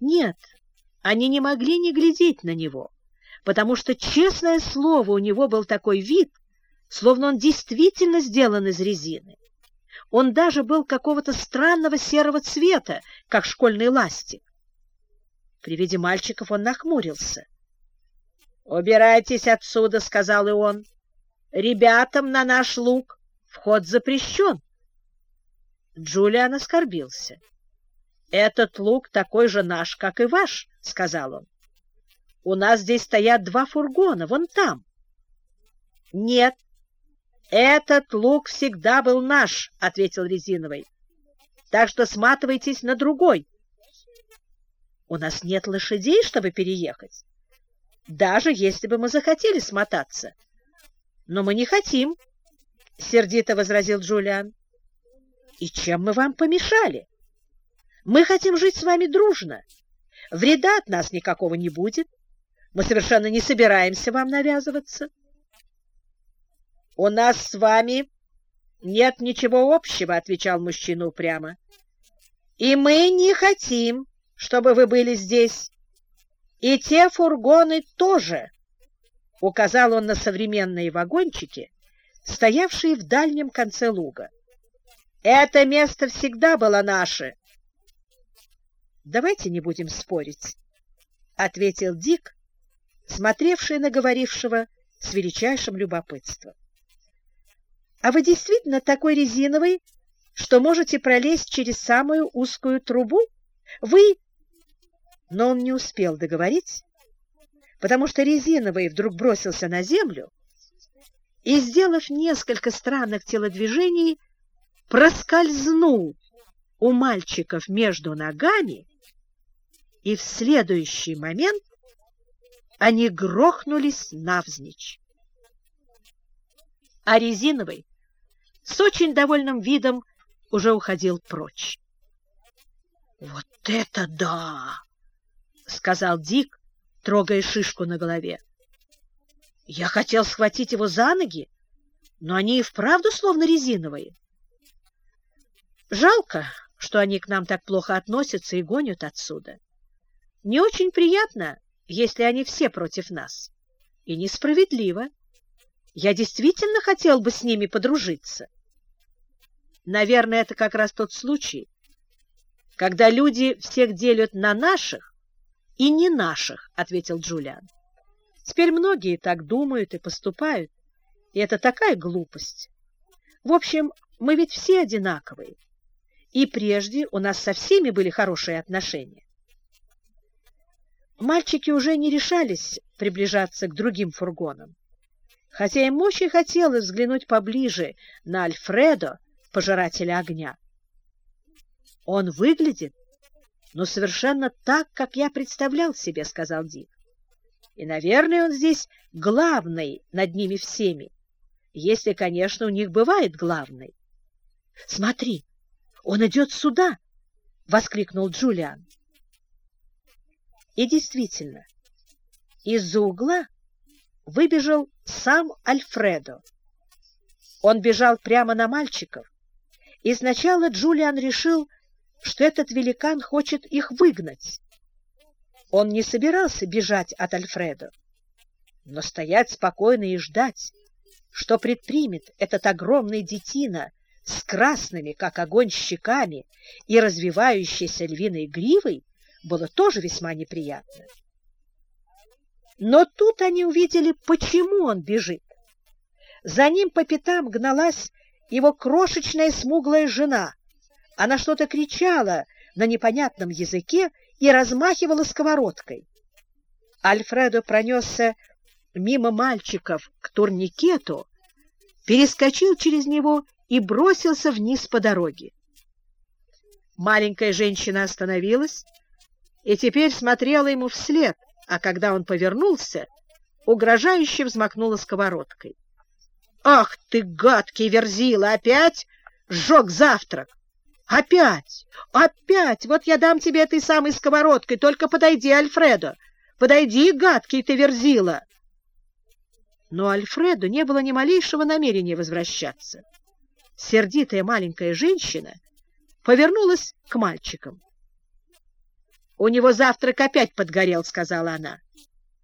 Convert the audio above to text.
Нет, они не могли не глядеть на него, потому что, честное слово, у него был такой вид, словно он действительно сделан из резины. Он даже был какого-то странного серого цвета, как школьный ластик. При виде мальчиков он нахмурился. «Убирайтесь отсюда», — сказал и он. «Ребятам на наш луг вход запрещен». Джулиан оскорбился. «Этот луг такой же наш, как и ваш», — сказал он. «У нас здесь стоят два фургона, вон там». «Нет, этот луг всегда был наш», — ответил Резиновый. «Так что сматывайтесь на другой». «У нас нет лошадей, чтобы переехать, даже если бы мы захотели смотаться. Но мы не хотим», — сердито возразил Джулиан. «И чем мы вам помешали? Мы хотим жить с вами дружно. Вреда от нас никакого не будет. Мы совершенно не собираемся вам навязываться». «У нас с вами нет ничего общего», — отвечал мужчина упрямо. «И мы не хотим, чтобы вы были здесь. И те фургоны тоже», — указал он на современные вагончики, стоявшие в дальнем конце луга. «Это место всегда было наше». «Давайте не будем спорить», — ответил Дик, смотревший на говорившего с величайшим любопытством. А вы действительно такой резиновый, что можете пролезть через самую узкую трубу? Вы...» Но он не успел договорить, потому что резиновый вдруг бросился на землю и, сделав несколько странных телодвижений, проскользнул у мальчиков между ногами, и в следующий момент они грохнулись навзничь. А резиновый с очень довольным видом уже уходил прочь. «Вот это да!» — сказал Дик, трогая шишку на голове. «Я хотел схватить его за ноги, но они и вправду словно резиновые. Жалко, что они к нам так плохо относятся и гонят отсюда. Не очень приятно, если они все против нас, и несправедливо. Я действительно хотел бы с ними подружиться». Наверное, это как раз тот случай, когда люди всех делят на наших и не наших, — ответил Джулиан. Теперь многие так думают и поступают, и это такая глупость. В общем, мы ведь все одинаковые, и прежде у нас со всеми были хорошие отношения. Мальчики уже не решались приближаться к другим фургонам, хотя им очень хотелось взглянуть поближе на Альфредо, пожирателя огня. Он выглядит, но совершенно так, как я представлял себе, сказал Дик. И, наверное, он здесь главный над ними всеми, если, конечно, у них бывает главный. Смотри, он идет сюда, воскликнул Джулиан. И действительно, из-за угла выбежал сам Альфредо. Он бежал прямо на мальчиков, и сначала Джулиан решил, что этот великан хочет их выгнать. Он не собирался бежать от Альфреда, но стоять спокойно и ждать, что предпримет этот огромный детина с красными, как огонь, щеками и развивающейся львиной гривой, было тоже весьма неприятно. Но тут они увидели, почему он бежит. За ним по пятам гналась его крошечная смуглая жена. Она что-то кричала на непонятном языке и размахивала сковородкой. Альфредо пронесся мимо мальчиков к турникету, перескочил через него и бросился вниз по дороге. Маленькая женщина остановилась и теперь смотрела ему вслед, а когда он повернулся, угрожающе взмахнула сковородкой. Ах ты, гадкий верзила, опять сжег завтрак! Опять! Опять! Вот я дам тебе этой самой сковородкой, только подойди, Альфредо! Подойди, гадкий ты верзила! Но Альфреду не было ни малейшего намерения возвращаться. Сердитая маленькая женщина повернулась к мальчикам. У него завтрак опять подгорел, — сказала она.